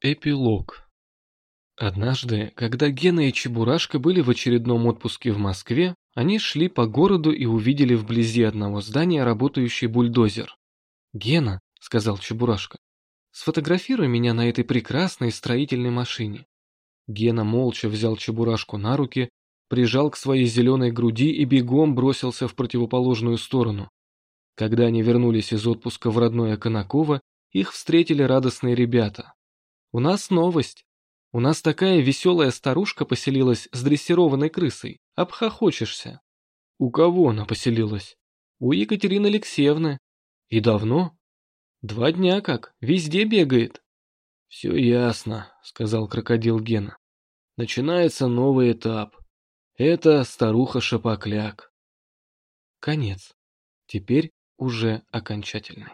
Эпилог Однажды, когда Гена и Чебурашка были в очередном отпуске в Москве, они шли по городу и увидели вблизи одного здания работающий бульдозер. «Гена», — сказал Чебурашка, — «сфотографируй меня на этой прекрасной строительной машине». Гена молча взял Чебурашку на руки, прижал к своей зеленой груди и бегом бросился в противоположную сторону. Когда они вернулись из отпуска в родное Конаково, их встретили радостные ребята. У нас новость. У нас такая веселая старушка поселилась с дрессированной крысой. Обхохочешься. У кого она поселилась? У Екатерины Алексеевны. И давно? Два дня как, везде бегает. Все ясно, сказал крокодил Гена. Начинается новый этап. Это старуха-шапокляк. Конец. Теперь уже окончательный.